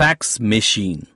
fax machine.